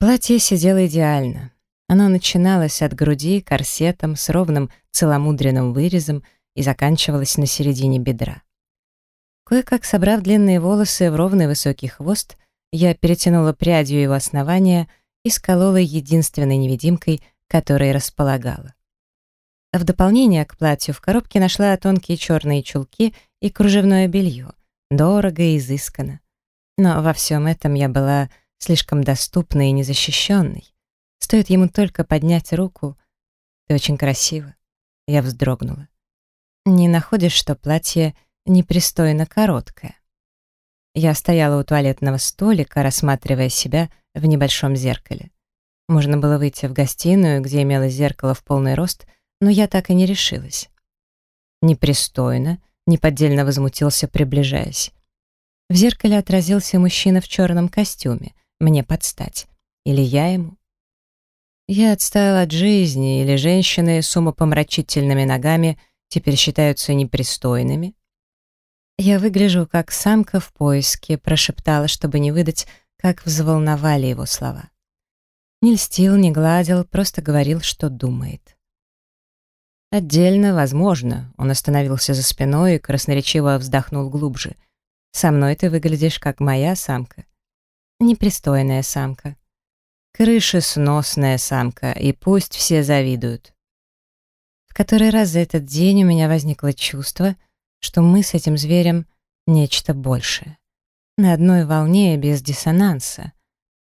Платье сидело идеально. Оно начиналось от груди корсетом с ровным целомудренным вырезом и заканчивалось на середине бедра. Кое-как собрав длинные волосы в ровный высокий хвост, я перетянула прядью его основания и сколола единственной невидимкой, которой располагала. В дополнение к платью в коробке нашла тонкие черные чулки и кружевное белье. Дорого и изысканно. Но во всем этом я была слишком доступной и незащищенной. Стоит ему только поднять руку. Ты очень красиво. Я вздрогнула. Не находишь, что платье непристойно короткое? Я стояла у туалетного столика, рассматривая себя в небольшом зеркале. Можно было выйти в гостиную, где имелось зеркало в полный рост, но я так и не решилась. Непристойно, неподдельно возмутился, приближаясь. В зеркале отразился мужчина в черном костюме, мне подстать. Или я ему? Я отстала от жизни, или женщины с умопомрачительными ногами теперь считаются непристойными? «Я выгляжу как самка в поиске», — прошептала, чтобы не выдать, как взволновали его слова. Не льстил, не гладил, просто говорил, что думает. «Отдельно, возможно», — он остановился за спиной и красноречиво вздохнул глубже. «Со мной ты выглядишь как моя самка. Непристойная самка. Крышесносная самка, и пусть все завидуют». В который раз за этот день у меня возникло чувство — что мы с этим зверем — нечто большее. На одной волне без диссонанса.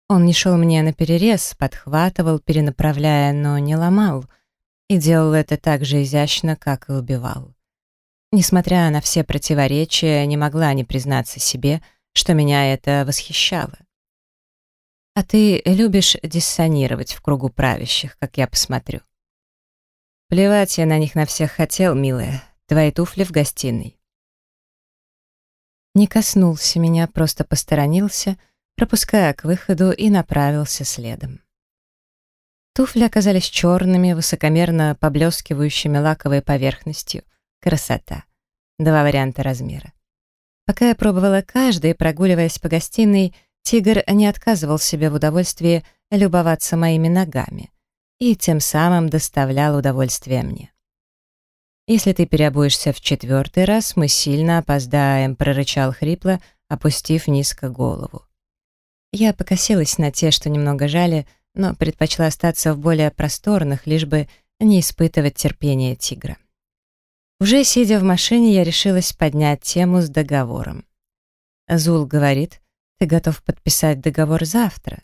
Он не шел мне на перерез, подхватывал, перенаправляя, но не ломал, и делал это так же изящно, как и убивал. Несмотря на все противоречия, не могла не признаться себе, что меня это восхищало. А ты любишь диссонировать в кругу правящих, как я посмотрю. Плевать я на них на всех хотел, милая. Твои туфли в гостиной». Не коснулся меня, просто посторонился, пропуская к выходу и направился следом. Туфли оказались черными, высокомерно поблескивающими лаковой поверхностью. Красота. Два варианта размера. Пока я пробовала каждый, прогуливаясь по гостиной, тигр не отказывал себе в удовольствии любоваться моими ногами и тем самым доставлял удовольствие мне. «Если ты переобуешься в четвертый раз, мы сильно опоздаем», — прорычал хрипло, опустив низко голову. Я покосилась на те, что немного жали, но предпочла остаться в более просторных, лишь бы не испытывать терпения тигра. Уже сидя в машине, я решилась поднять тему с договором. Зул говорит, ты готов подписать договор завтра?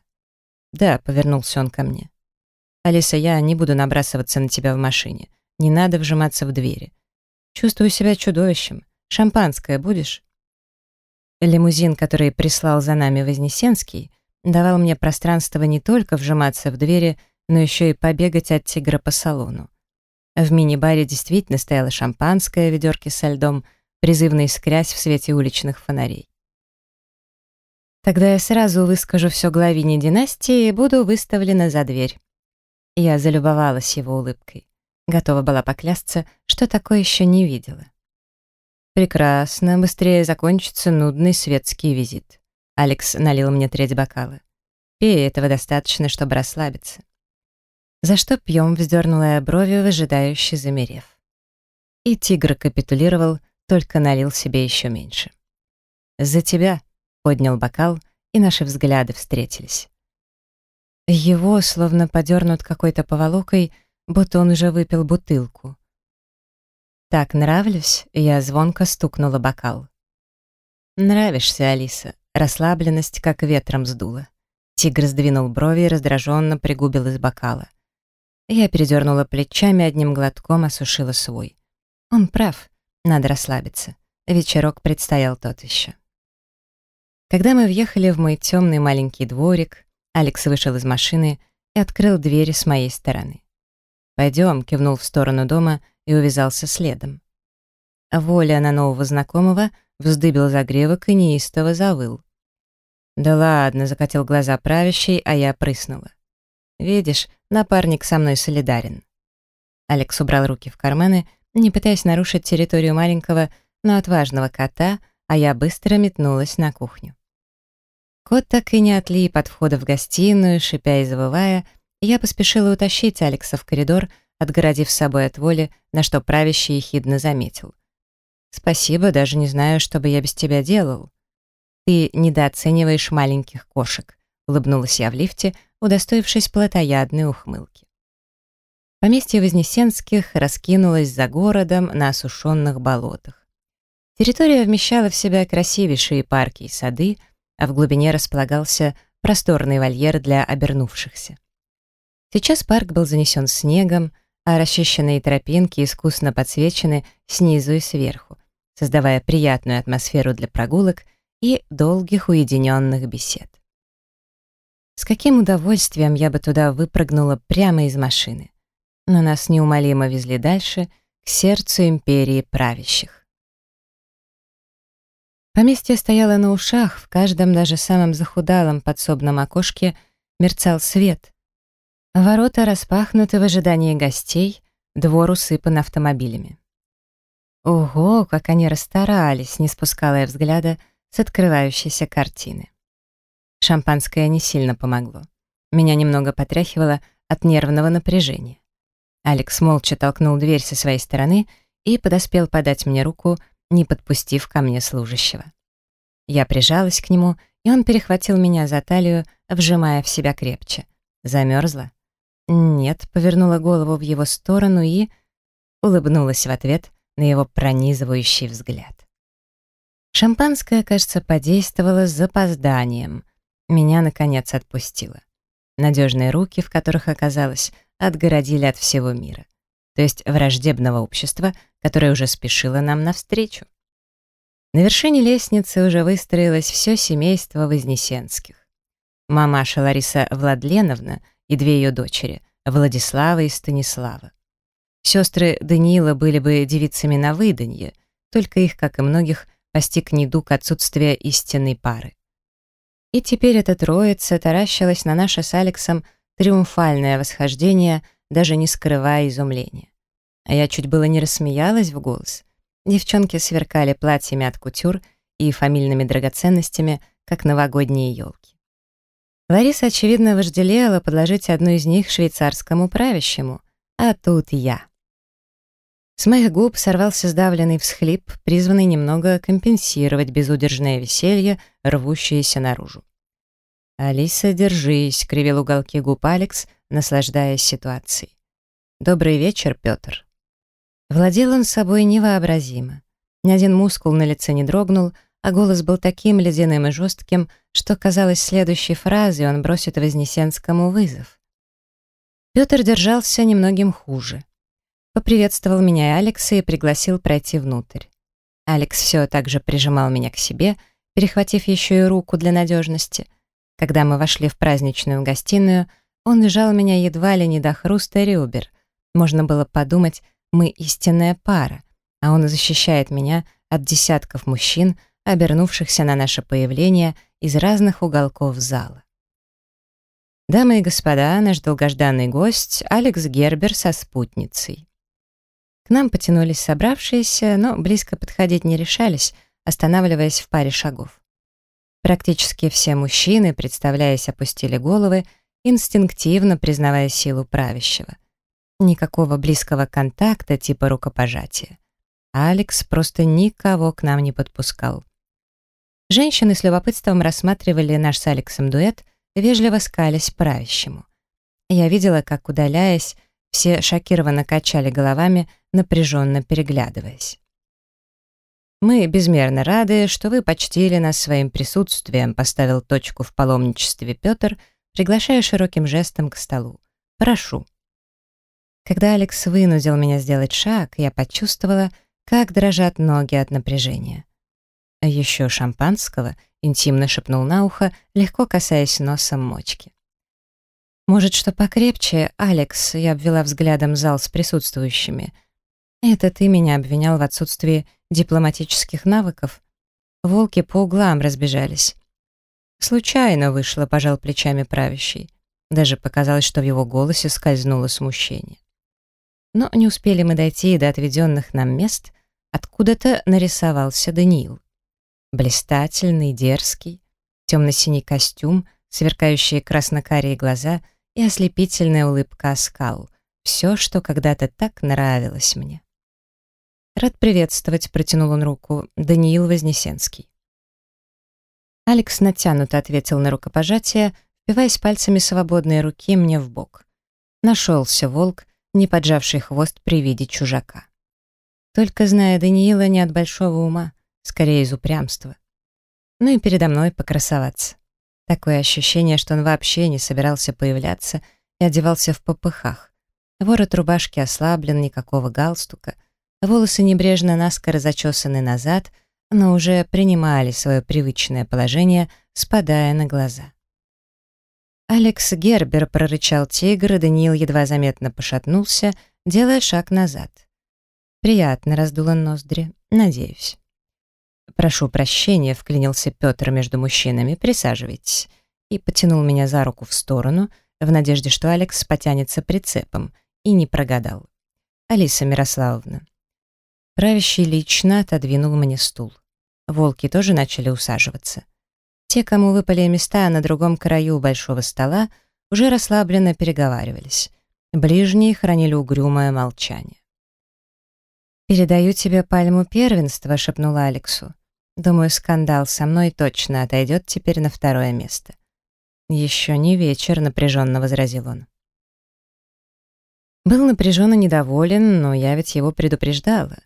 Да, повернулся он ко мне. Алиса, я не буду набрасываться на тебя в машине. Не надо вжиматься в двери. Чувствую себя чудовищем. Шампанское будешь? Лимузин, который прислал за нами Вознесенский, давал мне пространство не только вжиматься в двери, но еще и побегать от тигра по салону. В мини-баре действительно стояло шампанское, ведерки со льдом, призывно искрясь в свете уличных фонарей. Тогда я сразу выскажу все главине династии и буду выставлена за дверь. Я залюбовалась его улыбкой. Готова была поклясться, что такое еще не видела. Прекрасно, быстрее закончится нудный светский визит. Алекс налил мне треть бокала. Пей, этого достаточно, чтобы расслабиться. За что пьем, вздернула я брови, выжидающе замерев. И тигр капитулировал, только налил себе еще меньше. «За тебя!» — поднял бокал, и наши взгляды встретились. Его, словно подернут какой-то поволокой, будто он уже выпил бутылку. «Так нравлюсь?» — я звонко стукнула бокал. «Нравишься, Алиса». Расслабленность как ветром сдула. Тигр сдвинул брови и раздраженно пригубил из бокала. Я передернула плечами, одним глотком осушила свой. Он прав, надо расслабиться. Вечерок предстоял тот еще. Когда мы въехали в мой темный маленький дворик, Алекс вышел из машины и открыл дверь с моей стороны. «Пойдем», — кивнул в сторону дома и увязался следом. Воля на нового знакомого вздыбил загревок и неистово завыл. «Да ладно», — закатил глаза правящий, а я прыснула. «Видишь, напарник со мной солидарен». Алекс убрал руки в карманы, не пытаясь нарушить территорию маленького, но отважного кота, а я быстро метнулась на кухню. Кот так и не отлип от входа в гостиную, шипя и завывая, и я поспешила утащить Алекса в коридор, отгородив собой от воли, на что правящий ехидно заметил. «Спасибо, даже не знаю, что бы я без тебя делал». «Ты недооцениваешь маленьких кошек», — улыбнулась я в лифте, удостоившись плотоядной ухмылки. Поместье Вознесенских раскинулось за городом на осушенных болотах. Территория вмещала в себя красивейшие парки и сады, а в глубине располагался просторный вольер для обернувшихся. Сейчас парк был занесен снегом, а расчищенные тропинки искусно подсвечены снизу и сверху, создавая приятную атмосферу для прогулок и долгих уединенных бесед. С каким удовольствием я бы туда выпрыгнула прямо из машины. Но нас неумолимо везли дальше, к сердцу империи правящих. Поместье стояло на ушах, в каждом даже самом захудалом подсобном окошке мерцал свет. Ворота распахнуты в ожидании гостей, двор усыпан автомобилями. Ого, как они расстарались, не спускала я взгляда с открывающейся картины. Шампанское не сильно помогло. Меня немного потряхивало от нервного напряжения. Алекс молча толкнул дверь со своей стороны и подоспел подать мне руку, не подпустив ко мне служащего. Я прижалась к нему, и он перехватил меня за талию, вжимая в себя крепче. Замерзла? Нет, повернула голову в его сторону и... улыбнулась в ответ на его пронизывающий взгляд. Шампанское, кажется, подействовало с запозданием. Меня, наконец, отпустило. Надежные руки, в которых оказалось, отгородили от всего мира то есть враждебного общества, которое уже спешило нам навстречу. На вершине лестницы уже выстроилось все семейство Вознесенских. Мамаша Лариса Владленовна и две ее дочери, Владислава и Станислава. Сестры Даниила были бы девицами на выданье, только их, как и многих, постиг недуг отсутствия истинной пары. И теперь эта троица таращилась на наше с Алексом триумфальное восхождение даже не скрывая изумления. А я чуть было не рассмеялась в голос. Девчонки сверкали платьями от кутюр и фамильными драгоценностями, как новогодние елки. Лариса, очевидно, вожделела подложить одну из них швейцарскому правящему, а тут я. С моих губ сорвался сдавленный всхлип, призванный немного компенсировать безудержное веселье, рвущееся наружу. «Алиса, держись», — кривил уголки губ Алекс, наслаждаясь ситуацией. «Добрый вечер, Петр». Владел он собой невообразимо. Ни один мускул на лице не дрогнул, а голос был таким ледяным и жестким, что, казалось, следующей фразой он бросит Вознесенскому вызов. Петр держался немногим хуже. Поприветствовал меня и Алекса и пригласил пройти внутрь. Алекс все так же прижимал меня к себе, перехватив еще и руку для надежности. Когда мы вошли в праздничную гостиную — он сжал меня едва ли не до хруста ребер. Можно было подумать, мы истинная пара, а он защищает меня от десятков мужчин, обернувшихся на наше появление из разных уголков зала. Дамы и господа, наш долгожданный гость Алекс Гербер со спутницей. К нам потянулись собравшиеся, но близко подходить не решались, останавливаясь в паре шагов. Практически все мужчины, представляясь, опустили головы инстинктивно признавая силу правящего. Никакого близкого контакта типа рукопожатия. Алекс просто никого к нам не подпускал. Женщины с любопытством рассматривали наш с Алексом дуэт, вежливо скались правящему. Я видела, как, удаляясь, все шокированно качали головами, напряженно переглядываясь. «Мы безмерно рады, что вы почтили нас своим присутствием», поставил точку в паломничестве Петр — приглашая широким жестом к столу. «Прошу». Когда Алекс вынудил меня сделать шаг, я почувствовала, как дрожат ноги от напряжения. А еще шампанского интимно шепнул на ухо, легко касаясь носом мочки. «Может, что покрепче, Алекс?» Я обвела взглядом зал с присутствующими. «Это ты меня обвинял в отсутствии дипломатических навыков?» Волки по углам разбежались. «Случайно вышло», — пожал плечами правящий. Даже показалось, что в его голосе скользнуло смущение. Но не успели мы дойти до отведенных нам мест, откуда-то нарисовался Даниил. Блистательный, дерзкий. темно-синий костюм, сверкающие красно-карие глаза и ослепительная улыбка оскал. Все, что когда-то так нравилось мне. «Рад приветствовать», — протянул он руку, — Даниил Вознесенский. Алекс натянуто ответил на рукопожатие, впиваясь пальцами свободной руки мне в бок. Нашелся волк, не поджавший хвост при виде чужака. Только зная Даниила не от большого ума, скорее из упрямства. Ну и передо мной покрасоваться. Такое ощущение, что он вообще не собирался появляться и одевался в попыхах. Ворот рубашки ослаблен, никакого галстука. Волосы небрежно наскоро зачесаны назад, но уже принимали свое привычное положение, спадая на глаза. «Алекс Гербер», — прорычал тигр, и Даниил едва заметно пошатнулся, делая шаг назад. «Приятно», — раздуло ноздри, — «надеюсь». «Прошу прощения», — вклинился Петр между мужчинами, — «присаживайтесь». И потянул меня за руку в сторону, в надежде, что Алекс потянется прицепом, и не прогадал. «Алиса Мирославовна». Правящий лично отодвинул мне стул. Волки тоже начали усаживаться. Те, кому выпали места на другом краю большого стола, уже расслабленно переговаривались. Ближние хранили угрюмое молчание. «Передаю тебе пальму первенства», — шепнула Алексу. «Думаю, скандал со мной точно отойдет теперь на второе место». «Еще не вечер», — напряженно возразил он. Был напряженно недоволен, но я ведь его предупреждала.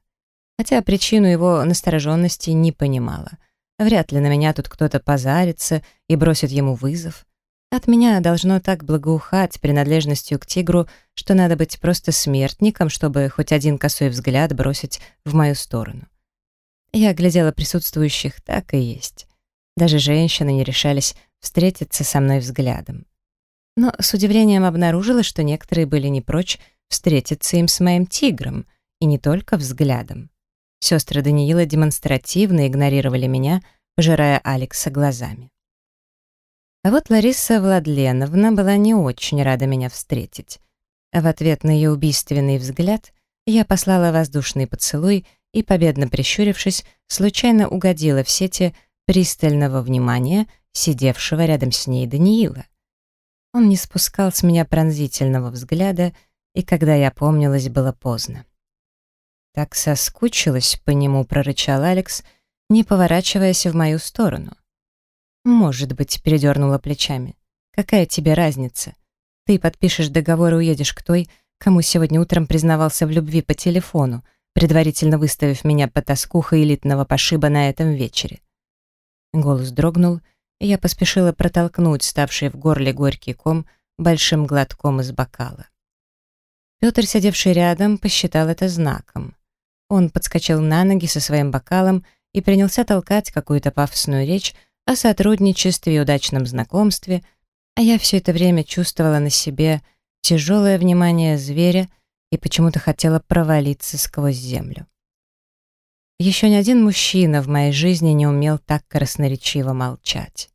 Хотя причину его настороженности не понимала. Вряд ли на меня тут кто-то позарится и бросит ему вызов. От меня должно так благоухать принадлежностью к тигру, что надо быть просто смертником, чтобы хоть один косой взгляд бросить в мою сторону. Я глядела присутствующих, так и есть. Даже женщины не решались встретиться со мной взглядом. Но с удивлением обнаружила, что некоторые были не прочь встретиться им с моим тигром, и не только взглядом. Сестры Даниила демонстративно игнорировали меня, пожирая Алекса глазами. А вот Лариса Владленовна была не очень рада меня встретить. В ответ на ее убийственный взгляд я послала воздушный поцелуй и, победно прищурившись, случайно угодила в сети пристального внимания сидевшего рядом с ней Даниила. Он не спускал с меня пронзительного взгляда, и когда я помнилась, было поздно. «Так соскучилась по нему», — прорычал Алекс, не поворачиваясь в мою сторону. «Может быть», — передернула плечами. «Какая тебе разница? Ты подпишешь договор и уедешь к той, кому сегодня утром признавался в любви по телефону, предварительно выставив меня по тоскуха элитного пошиба на этом вечере». Голос дрогнул, и я поспешила протолкнуть ставший в горле горький ком большим глотком из бокала. Петр, сидевший рядом, посчитал это знаком. Он подскочил на ноги со своим бокалом и принялся толкать какую-то пафосную речь о сотрудничестве и удачном знакомстве, а я все это время чувствовала на себе тяжелое внимание зверя и почему-то хотела провалиться сквозь землю. Еще ни один мужчина в моей жизни не умел так красноречиво молчать.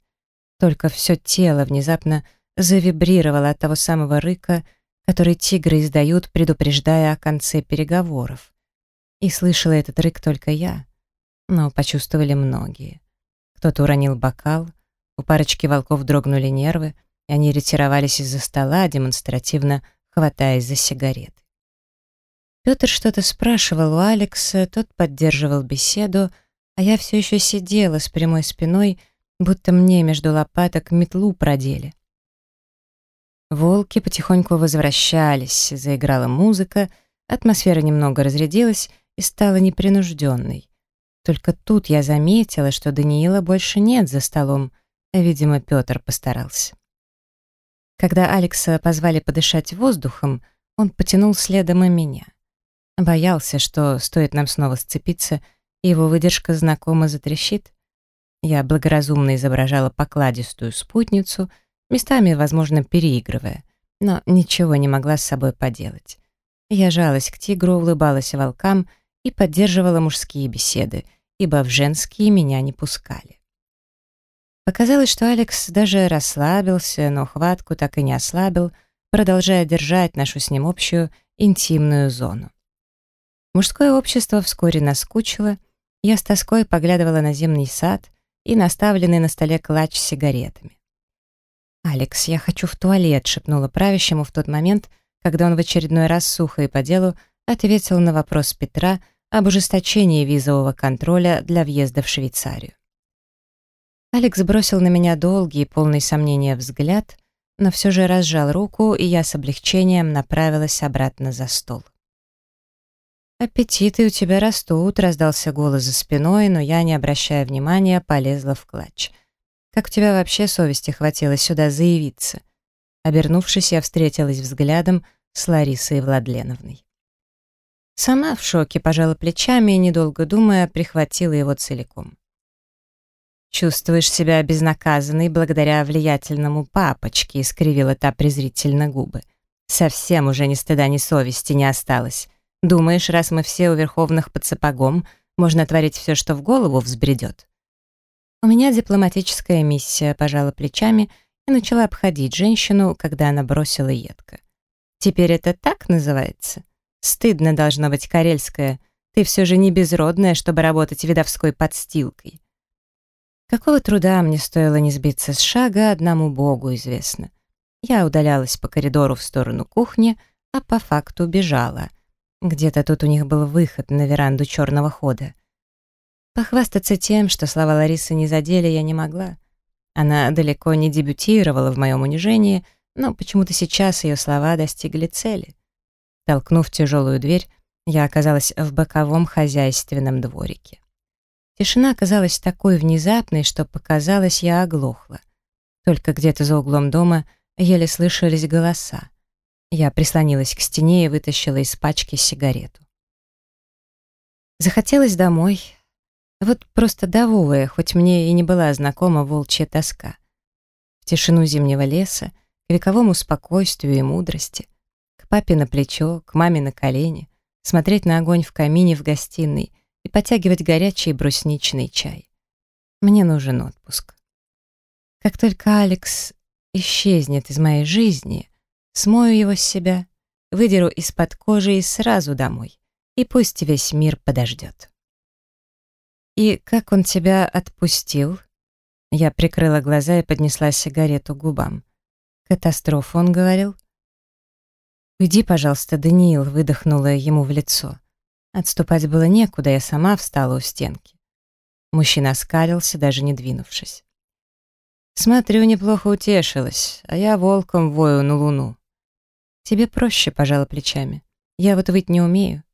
Только все тело внезапно завибрировало от того самого рыка, который тигры издают, предупреждая о конце переговоров. И слышала этот рык только я, но почувствовали многие. Кто-то уронил бокал, у парочки волков дрогнули нервы, и они ретировались из-за стола, демонстративно хватаясь за сигареты. Петр что-то спрашивал у Алекса, тот поддерживал беседу, а я все еще сидела с прямой спиной, будто мне между лопаток метлу продели. Волки потихоньку возвращались, заиграла музыка, атмосфера немного разрядилась и стала непринужденной. Только тут я заметила, что Даниила больше нет за столом. Видимо, Петр постарался. Когда Алекса позвали подышать воздухом, он потянул следом и меня. Боялся, что стоит нам снова сцепиться, его выдержка знакомо затрещит. Я благоразумно изображала покладистую спутницу, местами, возможно, переигрывая, но ничего не могла с собой поделать. Я жалась к тигру, улыбалась волкам — и поддерживала мужские беседы, ибо в женские меня не пускали. Показалось, что Алекс даже расслабился, но хватку так и не ослабил, продолжая держать нашу с ним общую интимную зону. Мужское общество вскоре наскучило, я с тоской поглядывала на зимний сад и наставленный на столе клатч с сигаретами. «Алекс, я хочу в туалет», — шепнула правящему в тот момент, когда он в очередной раз сухо и по делу ответил на вопрос Петра об ужесточении визового контроля для въезда в Швейцарию. Алекс бросил на меня долгий, полный сомнения взгляд, но все же разжал руку, и я с облегчением направилась обратно за стол. «Аппетиты у тебя растут», — раздался голос за спиной, но я, не обращая внимания, полезла в клатч. «Как у тебя вообще совести хватило сюда заявиться?» Обернувшись, я встретилась взглядом с Ларисой Владленовной. Сама в шоке пожала плечами и, недолго думая, прихватила его целиком. «Чувствуешь себя безнаказанной благодаря влиятельному папочке», — искривила та презрительно губы. «Совсем уже ни стыда, ни совести не осталось. Думаешь, раз мы все у верховных под сапогом, можно творить все, что в голову взбредет? У меня дипломатическая миссия, пожала плечами и начала обходить женщину, когда она бросила едко. Теперь это так называется? Стыдно должно быть, карельская. Ты все же не безродная, чтобы работать видовской подстилкой. Какого труда мне стоило не сбиться с шага, одному богу известно. Я удалялась по коридору в сторону кухни, а по факту бежала — где-то тут у них был выход на веранду черного хода. Похвастаться тем, что слова Ларисы не задели, я не могла. Она далеко не дебютировала в моем унижении, но почему-то сейчас ее слова достигли цели. Толкнув тяжелую дверь, я оказалась в боковом хозяйственном дворике. Тишина оказалась такой внезапной, что показалось, я оглохла. Только где-то за углом дома еле слышались голоса. Я прислонилась к стене и вытащила из пачки сигарету. Захотелось домой. Вот просто дововая, хоть мне и не была знакома волчья тоска. В тишину зимнего леса, к вековому спокойствию и мудрости, папе на плечо, к маме на колени, смотреть на огонь в камине в гостиной и потягивать горячий брусничный чай. Мне нужен отпуск. Как только Алекс исчезнет из моей жизни, Смою его с себя, выдеру из-под кожи и сразу домой. И пусть весь мир подождет. «И как он тебя отпустил?» Я прикрыла глаза и поднесла сигарету к губам. «Катастрофа», — он говорил. «Уйди, пожалуйста, Даниил», — выдохнула ему в лицо. Отступать было некуда, я сама встала у стенки. Мужчина оскалился, даже не двинувшись. «Смотрю, неплохо утешилась, а я волком вою на луну. «Тебе проще», — пожала плечами. «Я вот выть не умею».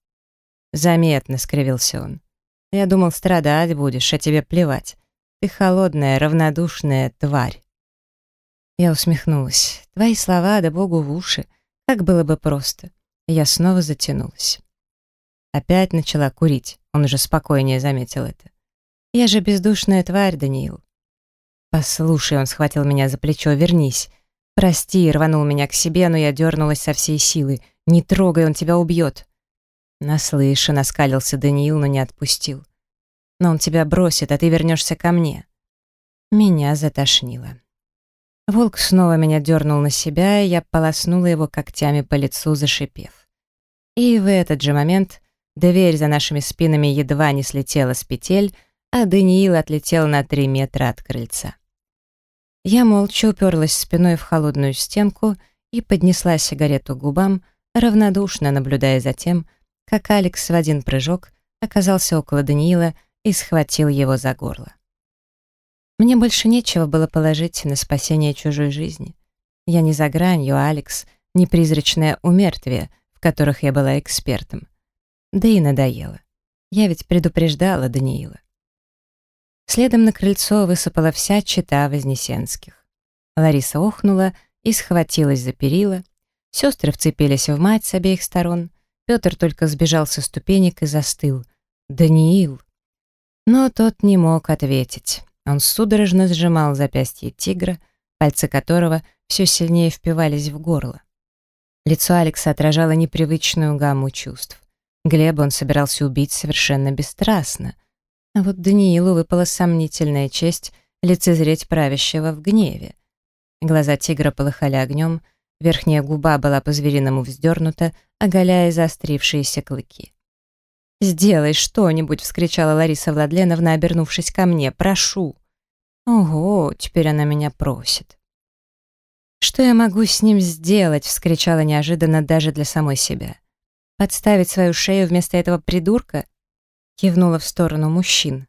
«Заметно», — скривился он. «Я думал, страдать будешь, а тебе плевать. Ты холодная, равнодушная тварь». Я усмехнулась. «Твои слова, да богу в уши. Как было бы просто». Я снова затянулась. Опять начала курить. Он уже спокойнее заметил это. «Я же бездушная тварь, Даниил». «Послушай», — он схватил меня за плечо, — «вернись. «Прости», — рванул меня к себе, но я дернулась со всей силы. «Не трогай, он тебя убьет». Наслышан, оскалился Даниил, но не отпустил. «Но он тебя бросит, а ты вернешься ко мне». Меня затошнило. Волк снова меня дернул на себя, и я полоснула его когтями по лицу, зашипев. И в этот же момент дверь за нашими спинами едва не слетела с петель, а Даниил отлетел на три метра от крыльца. Я молча уперлась спиной в холодную стенку и поднесла сигарету к губам, равнодушно наблюдая за тем, как Алекс в один прыжок оказался около Даниила и схватил его за горло. Мне больше нечего было положить на спасение чужой жизни. Я не за гранью, а Алекс — не призрачное умертвие, в которых я была экспертом. Да и надоело. Я ведь предупреждала Даниила. Следом на крыльцо высыпала вся чита Вознесенских. Лариса охнула и схватилась за перила. Сестры вцепились в мать с обеих сторон. Петр только сбежал со ступенек и застыл. «Даниил!» Но тот не мог ответить. Он судорожно сжимал запястье тигра, пальцы которого все сильнее впивались в горло. Лицо Алекса отражало непривычную гамму чувств. Глеба он собирался убить совершенно бесстрастно — а вот Даниилу выпала сомнительная честь лицезреть правящего в гневе. Глаза тигра полыхали огнем, верхняя губа была по-звериному вздернута, оголяя заострившиеся клыки. «Сделай что-нибудь!» — вскричала Лариса Владленовна, обернувшись ко мне. «Прошу!» Ого, теперь она меня просит. «Что я могу с ним сделать?» — вскричала неожиданно даже для самой себя. «Подставить свою шею вместо этого придурка?» Кивнула в сторону мужчин.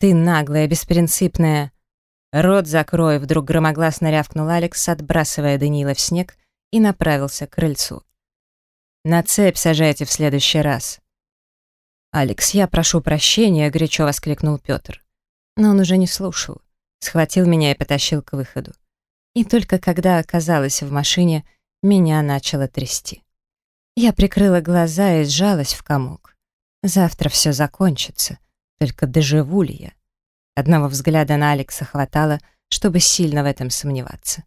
«Ты наглая, беспринципная!» «Рот закрой!» — вдруг громогласно рявкнул Алекс, отбрасывая Даниила в снег, и направился к крыльцу. «На цепь сажайте в следующий раз!» «Алекс, я прошу прощения!» — горячо воскликнул Петр. Но он уже не слушал. Схватил меня и потащил к выходу. И только когда оказалась в машине, меня начало трясти. Я прикрыла глаза и сжалась в комок. Завтра все закончится, только доживу ли я? Одного взгляда на Алекса хватало, чтобы сильно в этом сомневаться.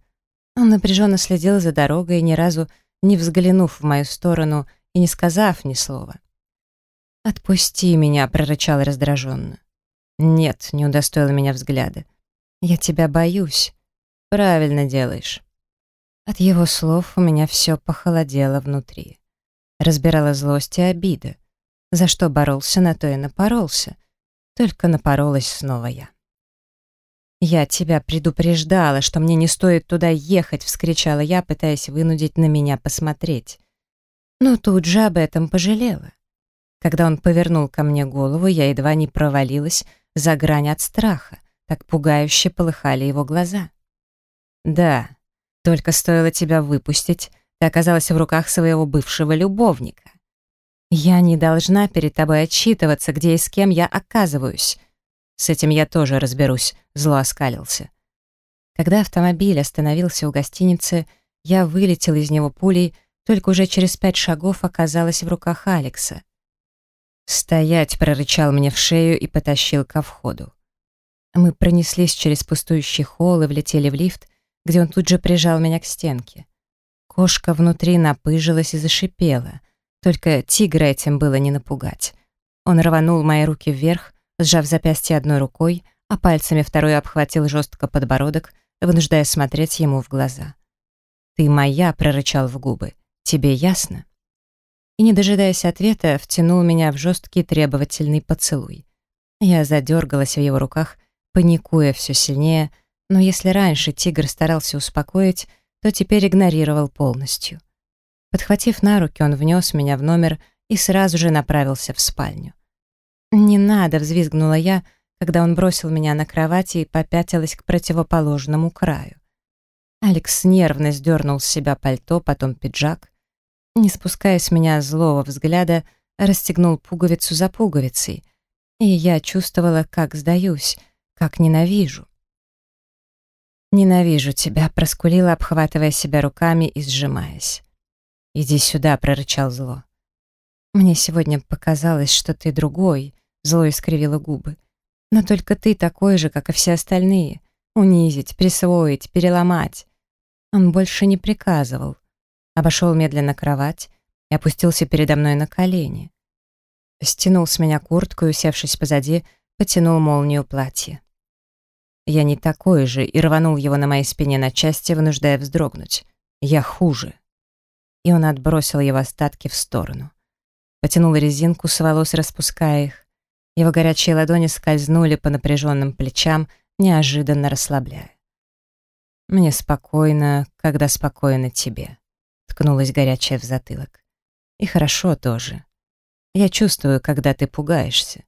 Он напряженно следил за дорогой, ни разу не взглянув в мою сторону и не сказав ни слова. «Отпусти меня», — прорычал раздраженно. «Нет», — не удостоила меня взгляда. «Я тебя боюсь». «Правильно делаешь». От его слов у меня все похолодело внутри. Разбирала злость и обида. За что боролся, на то и напоролся. Только напоролась снова я. «Я тебя предупреждала, что мне не стоит туда ехать», — вскричала я, пытаясь вынудить на меня посмотреть. Но тут же об этом пожалела. Когда он повернул ко мне голову, я едва не провалилась за грань от страха, так пугающе полыхали его глаза. «Да, только стоило тебя выпустить, ты оказалась в руках своего бывшего любовника. Я не должна перед тобой отчитываться, где и с кем я оказываюсь. С этим я тоже разберусь, зло оскалился. Когда автомобиль остановился у гостиницы, я вылетела из него пулей, только уже через пять шагов оказалась в руках Алекса. «Стоять!» — прорычал мне в шею и потащил ко входу. Мы пронеслись через пустующий холл и влетели в лифт, где он тут же прижал меня к стенке. Кошка внутри напыжилась и зашипела. Только тигра этим было не напугать. Он рванул мои руки вверх, сжав запястье одной рукой, а пальцами второй обхватил жестко подбородок, вынуждая смотреть ему в глаза. «Ты моя!» — прорычал в губы. «Тебе ясно?» И, не дожидаясь ответа, втянул меня в жесткий требовательный поцелуй. Я задергалась в его руках, паникуя все сильнее, но если раньше тигр старался успокоить, то теперь игнорировал полностью. Подхватив на руки, он внес меня в номер и сразу же направился в спальню. «Не надо!» — взвизгнула я, когда он бросил меня на кровати и попятилась к противоположному краю. Алекс нервно сдернул с себя пальто, потом пиджак. Не спуская с меня злого взгляда, расстегнул пуговицу за пуговицей, и я чувствовала, как сдаюсь, как ненавижу. «Ненавижу тебя», — проскулила, обхватывая себя руками и сжимаясь. «Иди сюда», — прорычал зло. «Мне сегодня показалось, что ты другой», — зло искривило губы. «Но только ты такой же, как и все остальные. Унизить, присвоить, переломать». Он больше не приказывал. Обошел медленно кровать и опустился передо мной на колени. Стянул с меня куртку и, усевшись позади, потянул молнию платья. Я не такой же и рванул его на моей спине на части, вынуждая вздрогнуть. Я хуже. И он отбросил его остатки в сторону. Потянул резинку с волос, распуская их. Его горячие ладони скользнули по напряженным плечам, неожиданно расслабляя. «Мне спокойно, когда спокойно тебе», — ткнулась горячая в затылок. «И хорошо тоже. Я чувствую, когда ты пугаешься.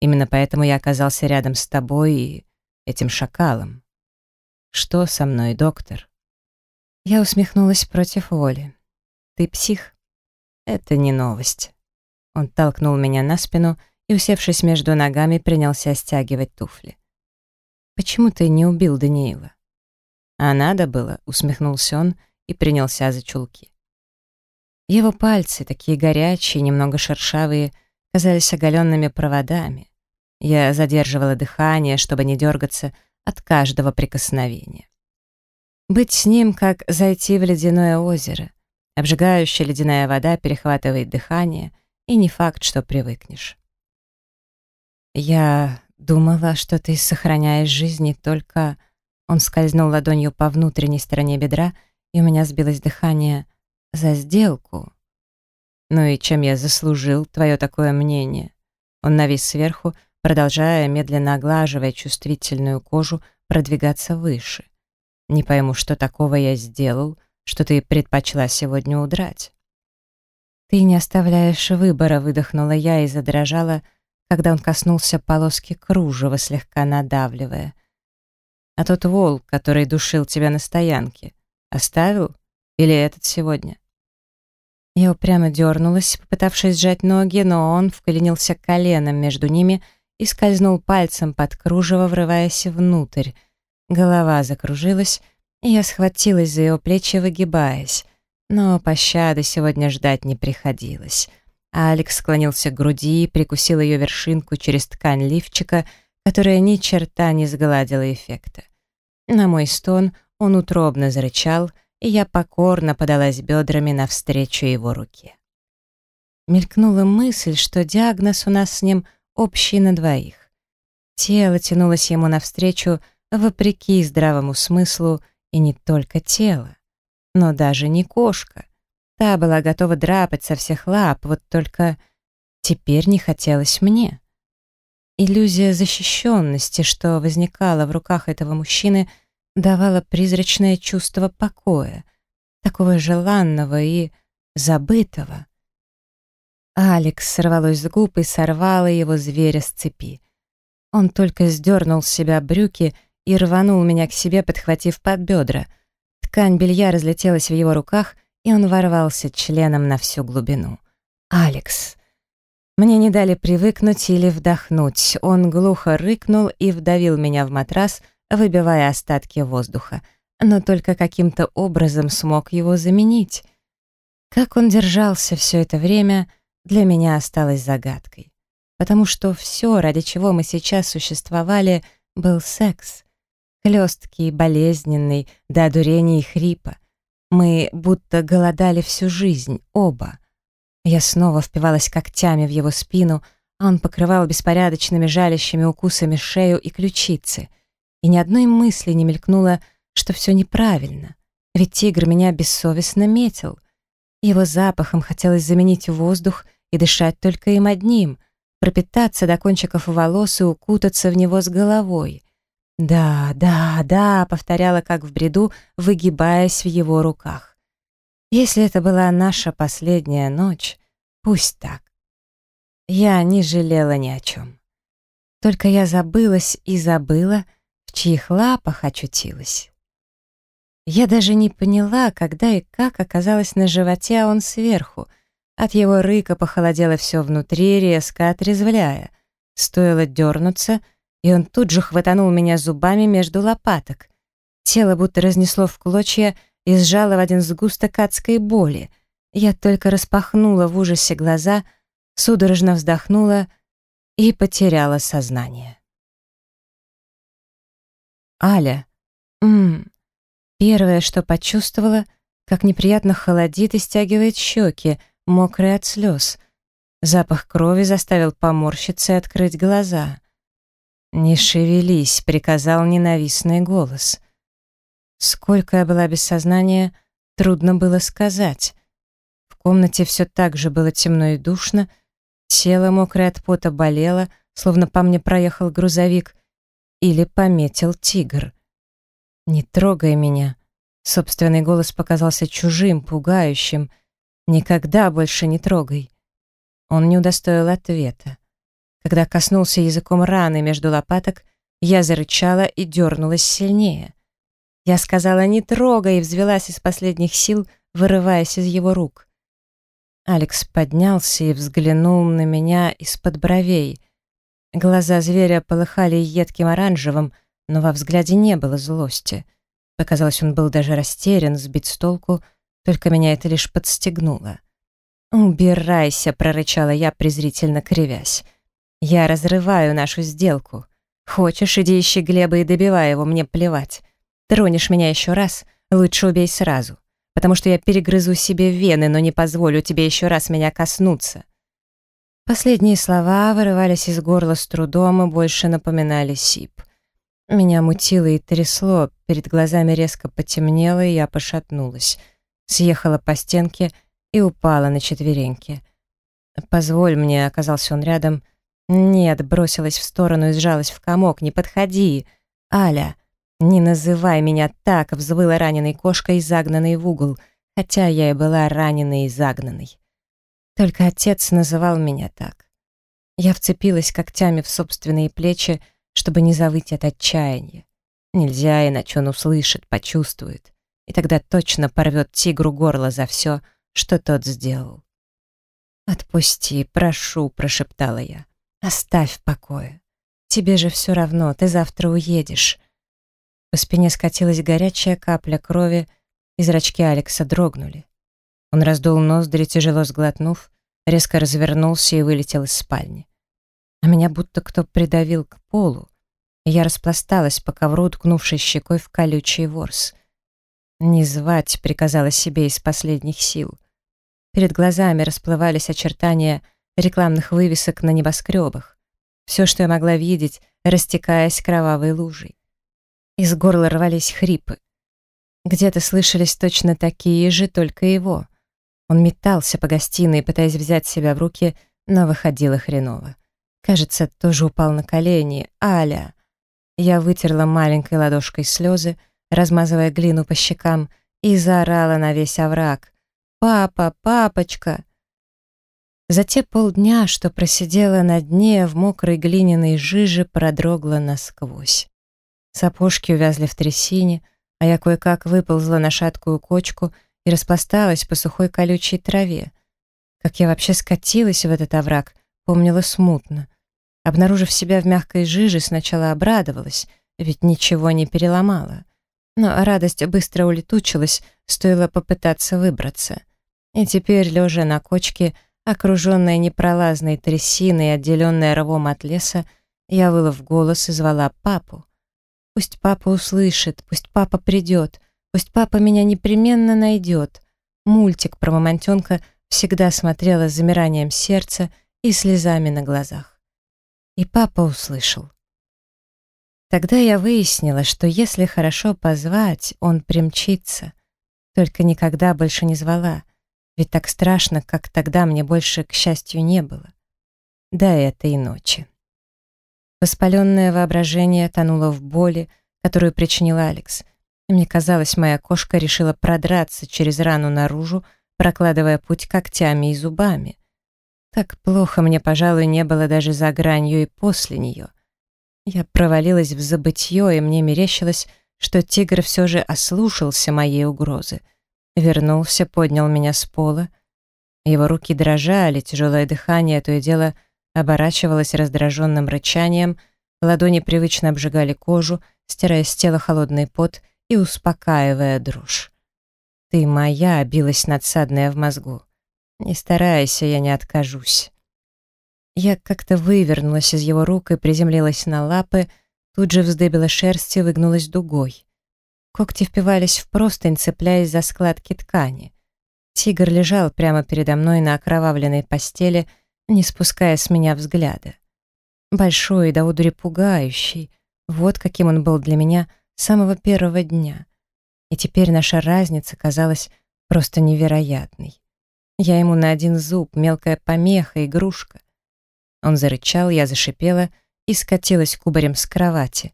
Именно поэтому я оказался рядом с тобой и этим шакалом. Что со мной, доктор? Я усмехнулась против воли. Ты псих? Это не новость. Он толкнул меня на спину и, усевшись между ногами, принялся стягивать туфли. Почему ты не убил Даниила? А надо было, усмехнулся он и принялся за чулки. Его пальцы, такие горячие, немного шершавые, казались оголенными проводами. Я задерживала дыхание, чтобы не дергаться от каждого прикосновения. Быть с ним, как зайти в ледяное озеро. Обжигающая ледяная вода перехватывает дыхание, и не факт, что привыкнешь. «Я думала, что ты сохраняешь жизни только...» Он скользнул ладонью по внутренней стороне бедра, и у меня сбилось дыхание за сделку. «Ну и чем я заслужил твое такое мнение?» Он навис сверху, продолжая медленно оглаживая чувствительную кожу продвигаться выше. Не пойму, что такого я сделал, что ты предпочла сегодня удрать. «Ты не оставляешь выбора», — выдохнула я и задрожала, когда он коснулся полоски кружева, слегка надавливая. «А тот волк, который душил тебя на стоянке, оставил? Или этот сегодня?» Я упрямо дернулась, попытавшись сжать ноги, но он вклинился коленом между ними и скользнул пальцем под кружево, врываясь внутрь. Голова закружилась, и я схватилась за его плечи, выгибаясь. Но пощады сегодня ждать не приходилось. А Алекс склонился к груди и прикусил ее вершинку через ткань лифчика, которая ни черта не сгладила эффекта. На мой стон он утробно зарычал — и я покорно подалась бедрами навстречу его руке. Мелькнула мысль, что диагноз у нас с ним общий на двоих. Тело тянулось ему навстречу вопреки здравому смыслу, и не только тело, но даже не кошка. Та была готова драпать со всех лап, вот только теперь не хотелось мне. Иллюзия защищенности, что возникала в руках этого мужчины — давала призрачное чувство покоя, такого желанного и забытого. Алекс сорвалось с губ и сорвала его зверя с цепи. Он только сдернул с себя брюки и рванул меня к себе, подхватив под бедра. Ткань белья разлетелась в его руках, и он ворвался членом на всю глубину. «Алекс!» Мне не дали привыкнуть или вдохнуть. Он глухо рыкнул и вдавил меня в матрас, выбивая остатки воздуха, но только каким-то образом смог его заменить. Как он держался все это время, для меня осталось загадкой. Потому что все, ради чего мы сейчас существовали, был секс. Хлесткий, болезненный, до одурения и хрипа. Мы будто голодали всю жизнь, оба. Я снова впивалась когтями в его спину, а он покрывал беспорядочными жалящими укусами шею и ключицы — и ни одной мысли не мелькнуло, что все неправильно, ведь тигр меня бессовестно метил. Его запахом хотелось заменить воздух и дышать только им одним, пропитаться до кончиков волос и укутаться в него с головой. «Да, да, да», — повторяла как в бреду, выгибаясь в его руках. «Если это была наша последняя ночь, пусть так». Я не жалела ни о чем. Только я забылась и забыла, в чьих лапах очутилась. Я даже не поняла, когда и как оказалась на животе, а он сверху. От его рыка похолодело все внутри, резко отрезвляя. Стоило дернуться, и он тут же хватанул меня зубами между лопаток. Тело будто разнесло в клочья и сжало в один сгусток адской боли. Я только распахнула в ужасе глаза, судорожно вздохнула и потеряла сознание. Аля. Ммм. Первое, что почувствовала, как неприятно холодит и стягивает щеки, мокрые от слез. Запах крови заставил поморщиться и открыть глаза. «Не шевелись», — приказал ненавистный голос. Сколько я была без сознания, трудно было сказать. В комнате все так же было темно и душно, тело мокрое от пота болело, словно по мне проехал грузовик, или пометил тигр. «Не трогай меня!» Собственный голос показался чужим, пугающим. «Никогда больше не трогай!» Он не удостоил ответа. Когда коснулся языком раны между лопаток, я зарычала и дернулась сильнее. Я сказала «не трогай» и взвелась из последних сил, вырываясь из его рук. Алекс поднялся и взглянул на меня из-под бровей. Глаза зверя полыхали едким оранжевым, но во взгляде не было злости. Показалось, он был даже растерян, сбит с толку, только меня это лишь подстегнуло. «Убирайся!» — прорычала я, презрительно кривясь. «Я разрываю нашу сделку. Хочешь, иди ищи Глеба и добивай его, мне плевать. Тронешь меня еще раз, лучше убей сразу, потому что я перегрызу себе вены, но не позволю тебе еще раз меня коснуться». Последние слова вырывались из горла с трудом и больше напоминали сип. Меня мутило и трясло, перед глазами резко потемнело, и я пошатнулась. Съехала по стенке и упала на четвереньки. «Позволь мне», — оказался он рядом. «Нет», — бросилась в сторону и сжалась в комок. «Не подходи!» «Аля!» «Не называй меня так!» — взвыла раненой кошкой, загнанной в угол, хотя я и была раненой и загнанной. Только отец называл меня так. Я вцепилась когтями в собственные плечи, чтобы не завыть от отчаяния. Нельзя, иначе он услышит, почувствует, и тогда точно порвет тигру горло за все, что тот сделал. «Отпусти, прошу», — прошептала я. «Оставь в покое. Тебе же все равно, ты завтра уедешь». По спине скатилась горячая капля крови, и зрачки Алекса дрогнули. Он раздул ноздри, тяжело сглотнув, резко развернулся и вылетел из спальни. А меня будто кто придавил к полу, и я распласталась по ковру, уткнувшись щекой в колючий ворс. «Не звать», — приказала себе из последних сил. Перед глазами расплывались очертания рекламных вывесок на небоскребах. Все, что я могла видеть, растекаясь кровавой лужей. Из горла рвались хрипы. Где-то слышались точно такие же, только его. Он метался по гостиной, пытаясь взять себя в руки, но выходило хреново. Кажется, тоже упал на колени. «Аля!» Я вытерла маленькой ладошкой слезы, размазывая глину по щекам, и заорала на весь овраг. «Папа! Папочка!» За те полдня, что просидела на дне в мокрой глиняной жиже, продрогла насквозь. Сапожки увязли в трясине, а я кое-как выползла на шаткую кочку и распласталась по сухой колючей траве. Как я вообще скатилась в этот овраг, помнила смутно. Обнаружив себя в мягкой жиже, сначала обрадовалась, ведь ничего не переломала. Но радость быстро улетучилась, стоило попытаться выбраться. И теперь, лежа на кочке, окруженная непролазной трясиной отделенная рвом от леса, я выла в голос и звала папу. Пусть папа услышит, пусть папа придет, пусть папа меня непременно найдет. Мультик про мамонтенка всегда смотрела с замиранием сердца и слезами на глазах. И папа услышал. Тогда я выяснила, что если хорошо позвать, он примчится. Только никогда больше не звала, ведь так страшно, как тогда мне больше, к счастью, не было. До этой ночи. Воспаленное воображение тонуло в боли, которую причинил Алекс. И мне казалось, моя кошка решила продраться через рану наружу, прокладывая путь когтями и зубами. Так плохо мне, пожалуй, не было даже за гранью и после нее. Я провалилась в забытье, и мне мерещилось, что тигр все же ослушался моей угрозы. Вернулся, поднял меня с пола. Его руки дрожали, тяжелое дыхание то и дело оборачивалось раздраженным рычанием, ладони привычно обжигали кожу, стирая с тела холодный пот и успокаивая дрожь. «Ты моя», — билась надсадная в мозгу. «Не старайся, я не откажусь». Я как-то вывернулась из его рук и приземлилась на лапы, тут же вздыбила шерсть и выгнулась дугой. Когти впивались в простынь, цепляясь за складки ткани. Тигр лежал прямо передо мной на окровавленной постели, не спуская с меня взгляда. Большой и до удури пугающий. Вот каким он был для меня с самого первого дня. И теперь наша разница казалась просто невероятной. Я ему на один зуб, мелкая помеха, игрушка. Он зарычал, я зашипела и скатилась кубарем с кровати.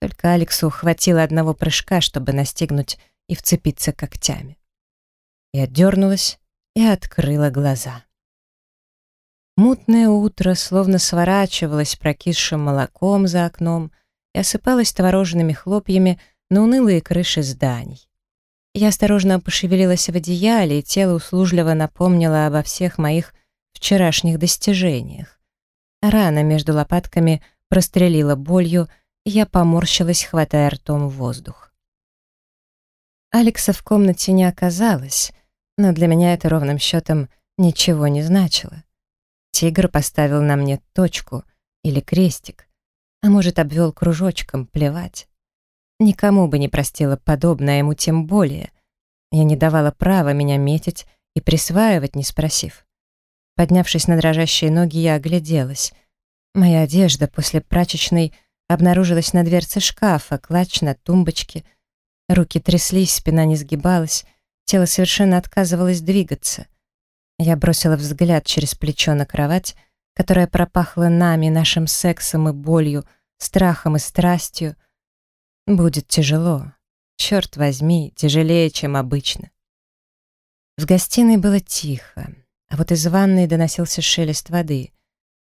Только Алексу хватило одного прыжка, чтобы настигнуть и вцепиться когтями. Я дернулась и открыла глаза. Мутное утро словно сворачивалось прокисшим молоком за окном и осыпалось творожными хлопьями на унылые крыши зданий. Я осторожно пошевелилась в одеяле, и тело услужливо напомнило обо всех моих вчерашних достижениях. Рана между лопатками прострелила болью, я поморщилась, хватая ртом воздух. Алекса в комнате не оказалось, но для меня это ровным счетом ничего не значило. Тигр поставил на мне точку или крестик, а может, обвел кружочком, плевать. Никому бы не простила подобное, ему тем более. Я не давала права меня метить и присваивать, не спросив. Поднявшись на дрожащие ноги, я огляделась. Моя одежда после прачечной обнаружилась на дверце шкафа, клатч на тумбочке. Руки тряслись, спина не сгибалась, тело совершенно отказывалось двигаться. Я бросила взгляд через плечо на кровать, которая пропахла нами, нашим сексом и болью, страхом и страстью. Будет тяжело. Черт возьми, тяжелее, чем обычно. В гостиной было тихо, а вот из ванной доносился шелест воды.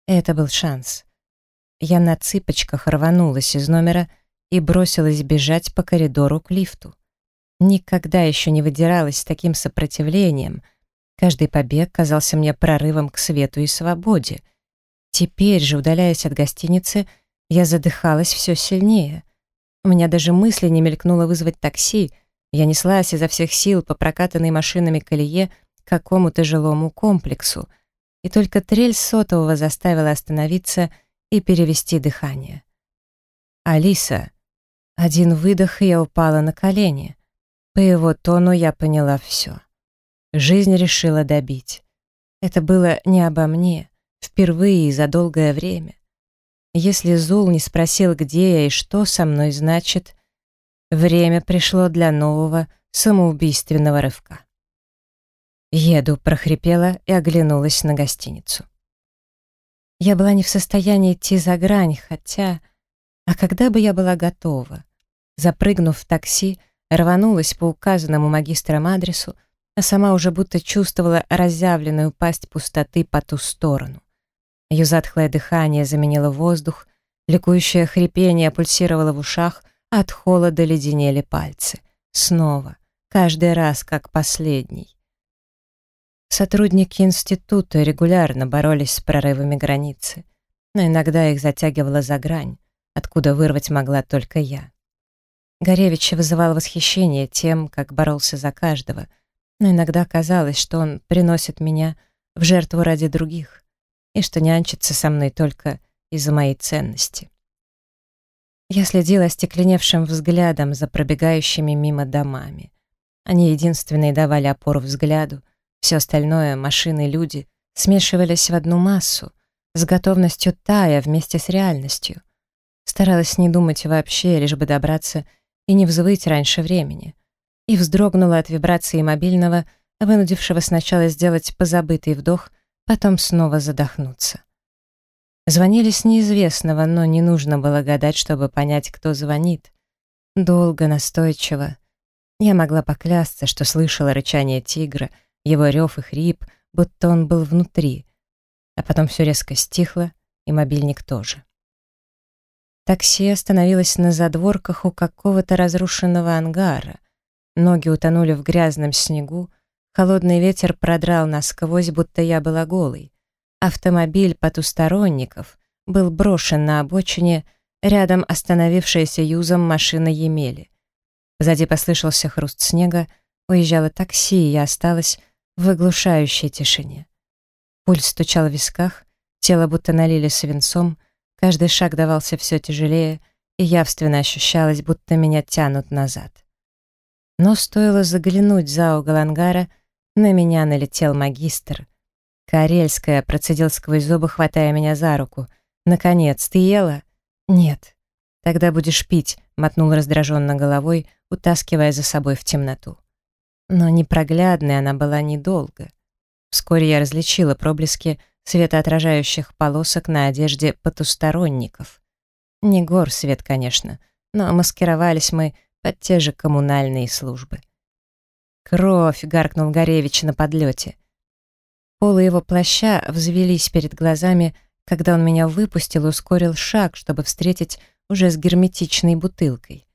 Это был шанс. Я на цыпочках рванулась из номера и бросилась бежать по коридору к лифту. Никогда еще не выдиралась с таким сопротивлением. Каждый побег казался мне прорывом к свету и свободе. Теперь же, удаляясь от гостиницы, я задыхалась все сильнее. У меня даже мысли не мелькнуло вызвать такси. Я неслась изо всех сил по прокатанной машинами колее какому-то жилому комплексу. И только трель сотового заставила остановиться и перевести дыхание. «Алиса!» Один выдох, и я упала на колени. По его тону я поняла все. Жизнь решила добить. Это было не обо мне, впервые за долгое время. Если Зул не спросил, где я и что со мной, значит, время пришло для нового самоубийственного рывка. «Еду», — прохрипела и оглянулась на гостиницу. Я была не в состоянии идти за грань, хотя... А когда бы я была готова? Запрыгнув в такси, рванулась по указанному магистром адресу, а сама уже будто чувствовала разъявленную пасть пустоты по ту сторону. Ее затхлое дыхание заменило воздух, ликующее хрипение пульсировало в ушах, а от холода леденели пальцы. Снова, каждый раз как последний. Сотрудники института регулярно боролись с прорывами границы, но иногда их затягивало за грань, откуда вырвать могла только я. Горевич вызывал восхищение тем, как боролся за каждого, но иногда казалось, что он приносит меня в жертву ради других и что нянчится со мной только из-за моей ценности. Я следила остекленевшим взглядом за пробегающими мимо домами. Они единственные давали опору взгляду, все остальное, машины, люди, смешивались в одну массу, с готовностью тая вместе с реальностью. Старалась не думать вообще, лишь бы добраться и не взвыть раньше времени. И вздрогнула от вибрации мобильного, вынудившего сначала сделать позабытый вдох, потом снова задохнуться. Звонили с неизвестного, но не нужно было гадать, чтобы понять, кто звонит. Долго, настойчиво. Я могла поклясться, что слышала рычание тигра, его рев и хрип, будто он был внутри. А потом все резко стихло, и мобильник тоже. Такси остановилось на задворках у какого-то разрушенного ангара. Ноги утонули в грязном снегу, Холодный ветер продрал насквозь, будто я была голой. Автомобиль потусторонников был брошен на обочине, рядом остановившаяся юзом машина Емели. Сзади послышался хруст снега, уезжало такси, и я осталась в оглушающей тишине. Пульс стучал в висках, тело будто налили свинцом, каждый шаг давался все тяжелее, и явственно ощущалось, будто меня тянут назад. Но стоило заглянуть за угол ангара — на меня налетел магистр. Карельская процедил сквозь зубы, хватая меня за руку. «Наконец, ты ела?» «Нет». «Тогда будешь пить», — мотнул раздраженно головой, утаскивая за собой в темноту. Но непроглядной она была недолго. Вскоре я различила проблески светоотражающих полосок на одежде потусторонников. Не гор свет, конечно, но маскировались мы под те же коммунальные службы. «Кровь!» — гаркнул Горевич на подлете. Полы его плаща взвелись перед глазами, когда он меня выпустил и ускорил шаг, чтобы встретить уже с герметичной бутылкой.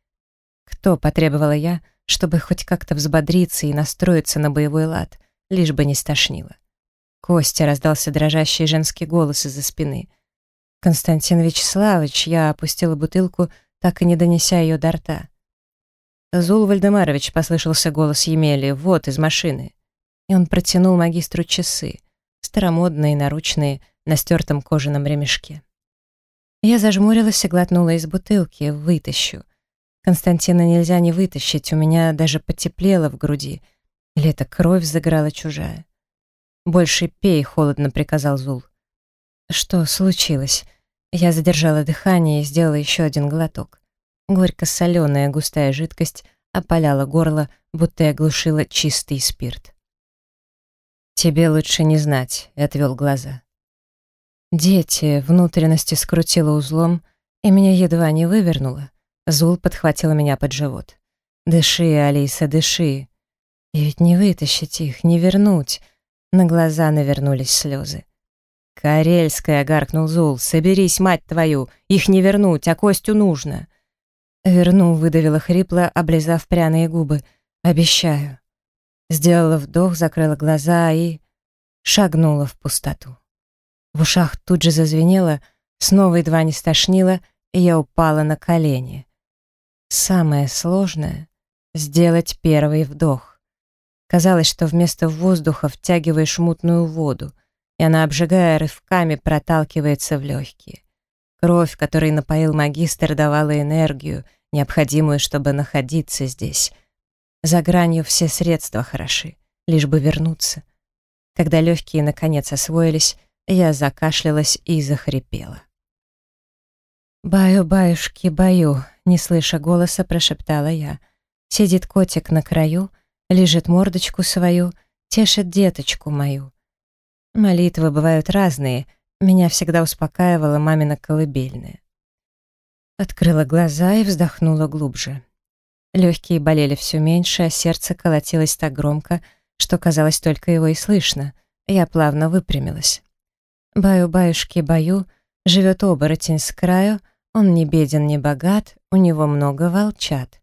«Кто?» — потребовала я, чтобы хоть как-то взбодриться и настроиться на боевой лад, лишь бы не стошнило. Костя раздался дрожащий женский голос из-за спины. «Константин Вячеславович», я опустила бутылку, так и не донеся ее до рта. «Зул Вальдемарович», — послышался голос Емели, — «вот, из машины». И он протянул магистру часы, старомодные, наручные, на стертом кожаном ремешке. Я зажмурилась и глотнула из бутылки, вытащу. Константина нельзя не вытащить, у меня даже потеплело в груди. Или это кровь заграла чужая? «Больше пей», — холодно приказал Зул. «Что случилось?» Я задержала дыхание и сделала еще один глоток. Горько-соленая густая жидкость опаляла горло, будто и оглушила чистый спирт. «Тебе лучше не знать», — отвел глаза. «Дети», — внутренности скрутило узлом, и меня едва не вывернуло. Зул подхватила меня под живот. «Дыши, Алиса, дыши!» И ведь не вытащить их, не вернуть. На глаза навернулись слезы. «Карельская!» — гаркнул Зул. «Соберись, мать твою! Их не вернуть, а Костю нужно!» «Верну», — выдавила хрипло, облизав пряные губы. «Обещаю». Сделала вдох, закрыла глаза и... шагнула в пустоту. В ушах тут же зазвенело, снова едва не стошнило, и я упала на колени. Самое сложное — сделать первый вдох. Казалось, что вместо воздуха втягиваешь мутную воду, и она, обжигая рывками, проталкивается в легкие. Кровь, которой напоил магистр, давала энергию, необходимую, чтобы находиться здесь. За гранью все средства хороши, лишь бы вернуться. Когда легкие наконец освоились, я закашлялась и захрипела. «Баю-баюшки, баю», — не слыша голоса, прошептала я. Сидит котик на краю, лежит мордочку свою, тешит деточку мою. Молитвы бывают разные, меня всегда успокаивала мамина колыбельная. Открыла глаза и вздохнула глубже. Легкие болели все меньше, а сердце колотилось так громко, что казалось только его и слышно. Я плавно выпрямилась. Баю-баюшки баю, живет оборотень с краю, он не беден, не богат, у него много волчат.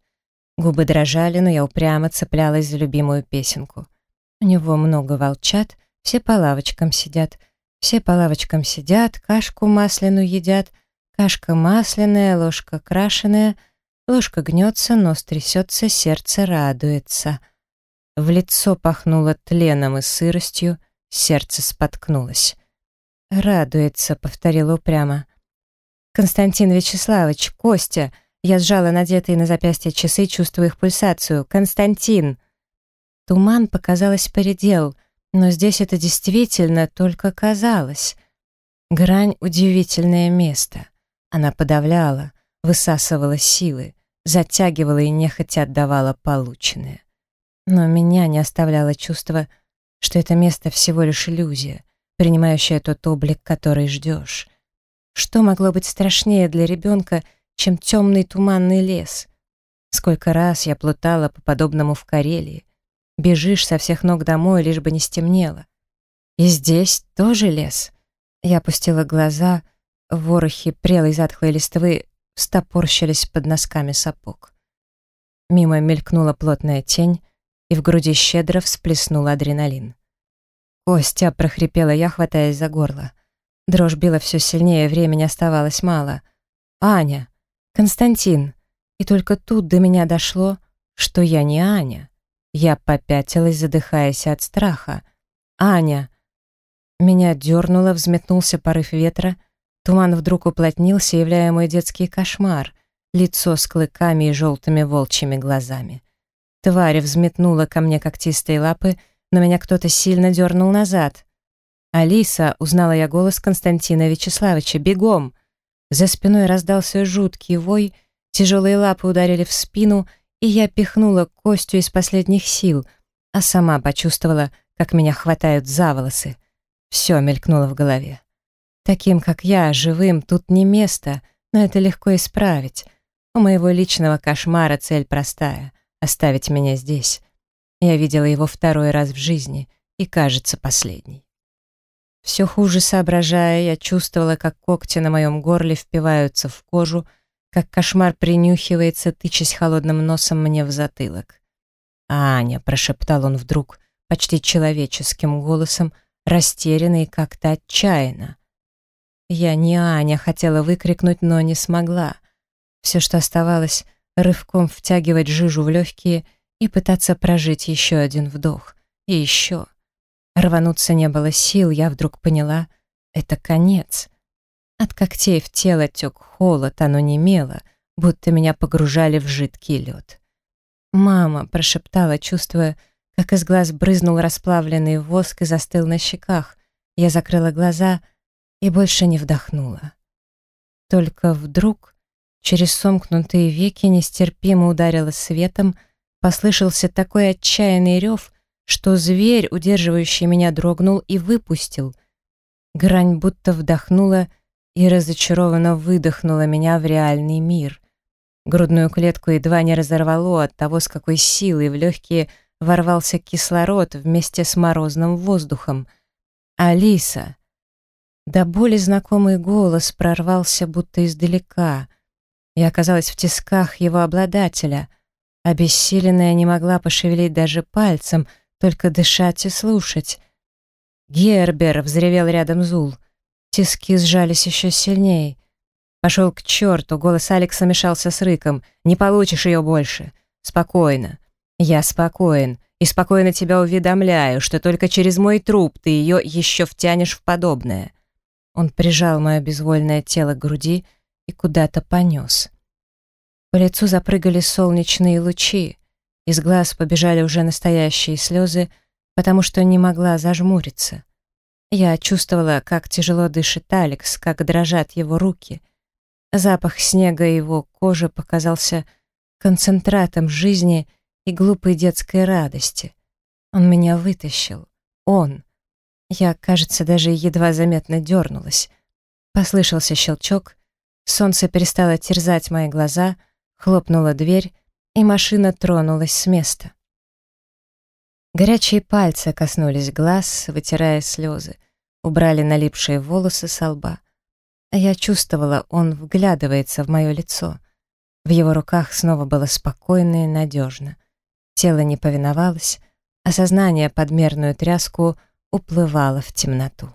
Губы дрожали, но я упрямо цеплялась за любимую песенку. У него много волчат, все по лавочкам сидят, все по лавочкам сидят, кашку масляную едят — Кашка масляная, ложка крашеная, ложка гнется, нос трясется, сердце радуется. В лицо пахнуло тленом и сыростью, сердце споткнулось. «Радуется», — повторила упрямо. «Константин Вячеславович, Костя!» Я сжала надетые на запястье часы, чувствуя их пульсацию. «Константин!» Туман, показалось, поредел, но здесь это действительно только казалось. Грань — удивительное место. Она подавляла, высасывала силы, затягивала и нехотя отдавала полученное. Но меня не оставляло чувство, что это место всего лишь иллюзия, принимающая тот облик, который ждешь. Что могло быть страшнее для ребенка, чем темный туманный лес? Сколько раз я плутала по подобному в Карелии. Бежишь со всех ног домой, лишь бы не стемнело. И здесь тоже лес. Я опустила глаза, Ворохи прелой затхлой листвы стопорщились под носками сапог. Мимо мелькнула плотная тень, и в груди щедро всплеснул адреналин. «Костя!» — прохрипела я, хватаясь за горло. Дрожь била все сильнее, времени оставалось мало. «Аня! Константин!» И только тут до меня дошло, что я не Аня. Я попятилась, задыхаясь от страха. «Аня!» Меня дернуло, взметнулся порыв ветра — Туман вдруг уплотнился, являя мой детский кошмар, лицо с клыками и желтыми волчьими глазами. Тварь взметнула ко мне когтистые лапы, но меня кто-то сильно дернул назад. «Алиса!» — узнала я голос Константина Вячеславовича. «Бегом!» За спиной раздался жуткий вой, тяжелые лапы ударили в спину, и я пихнула Костю из последних сил, а сама почувствовала, как меня хватают за волосы. Все мелькнуло в голове. Таким, как я, живым, тут не место, но это легко исправить. У моего личного кошмара цель простая — оставить меня здесь. Я видела его второй раз в жизни и, кажется, последний. Все хуже соображая, я чувствовала, как когти на моем горле впиваются в кожу, как кошмар принюхивается, тычась холодным носом мне в затылок. «Аня», — прошептал он вдруг, почти человеческим голосом, растерянный как-то отчаянно. Я не Аня хотела выкрикнуть, но не смогла. Все, что оставалось, рывком втягивать жижу в легкие и пытаться прожить еще один вдох. И еще. Рвануться не было сил, я вдруг поняла — это конец. От когтей в тело тек холод, оно немело, будто меня погружали в жидкий лед. «Мама!» — прошептала, чувствуя, как из глаз брызнул расплавленный воск и застыл на щеках. Я закрыла глаза — и больше не вдохнула. Только вдруг через сомкнутые веки нестерпимо ударило светом, послышался такой отчаянный рев, что зверь, удерживающий меня, дрогнул и выпустил. Грань будто вдохнула и разочарованно выдохнула меня в реальный мир. Грудную клетку едва не разорвало от того, с какой силой в легкие ворвался кислород вместе с морозным воздухом. «Алиса!» До боли знакомый голос прорвался будто издалека. Я оказалась в тисках его обладателя. Обессиленная не могла пошевелить даже пальцем, только дышать и слушать. «Гербер!» — взревел рядом Зул. Тиски сжались еще сильнее. Пошел к черту, голос Алекса мешался с рыком. «Не получишь ее больше!» «Спокойно!» «Я спокоен, и спокойно тебя уведомляю, что только через мой труп ты ее еще втянешь в подобное!» Он прижал мое безвольное тело к груди и куда-то понес. По лицу запрыгали солнечные лучи, из глаз побежали уже настоящие слезы, потому что не могла зажмуриться. Я чувствовала, как тяжело дышит Алекс, как дрожат его руки. Запах снега и его кожи показался концентратом жизни и глупой детской радости. Он меня вытащил. Он. Я, кажется, даже едва заметно дернулась. Послышался щелчок, солнце перестало терзать мои глаза, хлопнула дверь, и машина тронулась с места. Горячие пальцы коснулись глаз, вытирая слезы, убрали налипшие волосы со лба. А я чувствовала, он вглядывается в мое лицо. В его руках снова было спокойно и надежно. Тело не повиновалось, а сознание под мерную тряску уплывало в темноту.